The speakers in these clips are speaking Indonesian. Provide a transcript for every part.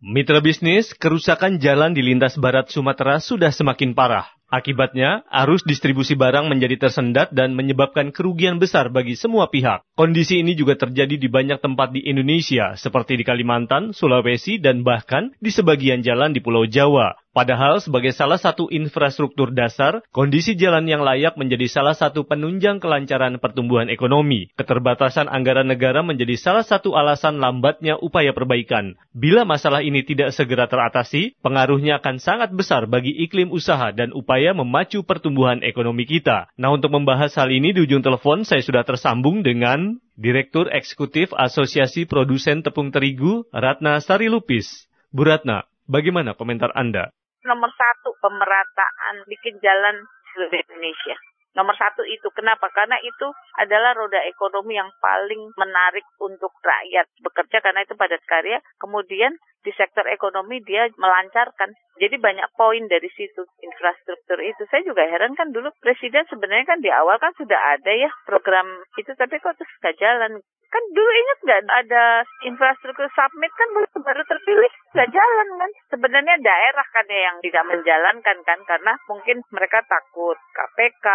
Mitra bisnis, kerusakan jalan di lintas barat Sumatera sudah semakin parah. Akibatnya, arus distribusi barang menjadi tersendat dan menyebabkan kerugian besar bagi semua pihak. Kondisi ini juga terjadi di banyak tempat di Indonesia, seperti di Kalimantan, Sulawesi, dan bahkan di sebagian jalan di Pulau Jawa. Padahal sebagai salah satu infrastruktur dasar, kondisi jalan yang layak menjadi salah satu penunjang kelancaran pertumbuhan ekonomi. Keterbatasan anggaran negara menjadi salah satu alasan lambatnya upaya perbaikan. Bila masalah ini tidak segera teratasi, pengaruhnya akan sangat besar bagi iklim usaha dan upaya memacu pertumbuhan ekonomi kita. Nah untuk membahas hal ini di ujung telepon saya sudah tersambung dengan Direktur Eksekutif Asosiasi Produsen Tepung Terigu, Ratna Sari Lupis. Bu Ratna, bagaimana komentar Anda? nomor satu pemerataan bikin jalan seluruh Indonesia. Nomor satu itu. Kenapa? Karena itu adalah roda ekonomi yang paling menarik untuk rakyat bekerja karena itu padat karya. Kemudian di sektor ekonomi dia melancarkan. Jadi banyak poin dari situ infrastruktur itu. Saya juga heran kan dulu presiden sebenarnya kan di awal kan sudah ada ya program itu tapi kok terus gak jalan. Kan dulu ingat nggak ada infrastruktur submit kan baru, baru terpilih nggak jalan kan. Sebenarnya daerah kan ya yang tidak menjalankan kan karena mungkin mereka takut KPK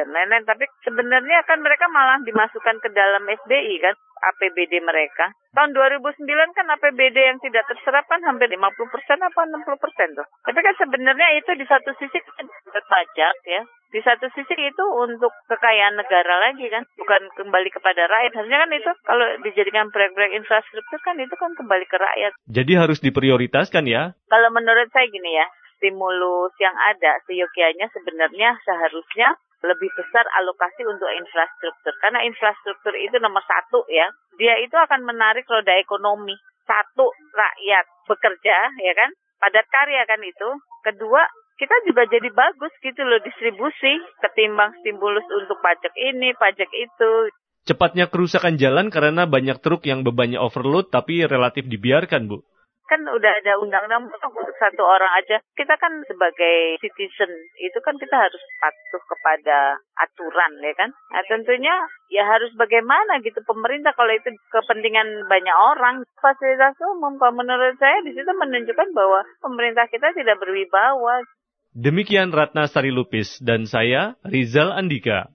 dan lain-lain. Tapi sebenarnya kan mereka malah dimasukkan ke dalam SDI kan APBD mereka. Tahun 2009 kan APBD yang tidak terserap kan hampir 50 persen apa 60 persen tuh. Tapi kan sebenarnya itu di satu sisi kan pajak ya di satu sisi itu untuk kekayaan negara lagi kan, bukan kembali kepada rakyat. Harusnya kan itu kalau dijadikan proyek-proyek infrastruktur kan itu kan kembali ke rakyat. Jadi harus diprioritaskan ya? Kalau menurut saya gini ya, stimulus yang ada seyogianya sebenarnya seharusnya lebih besar alokasi untuk infrastruktur. Karena infrastruktur itu nomor satu ya, dia itu akan menarik roda ekonomi. Satu, rakyat bekerja ya kan, padat karya kan itu. Kedua, kita juga jadi bagus gitu loh distribusi ketimbang stimulus untuk pajak ini, pajak itu. Cepatnya kerusakan jalan karena banyak truk yang bebannya overload tapi relatif dibiarkan, Bu kan udah ada undang-undang untuk satu orang aja. Kita kan sebagai citizen itu kan kita harus patuh kepada aturan ya kan. Nah tentunya ya harus bagaimana gitu pemerintah kalau itu kepentingan banyak orang fasilitas umum kalau menurut saya di situ menunjukkan bahwa pemerintah kita tidak berwibawa Demikian Ratna Sari Lupis dan saya Rizal Andika.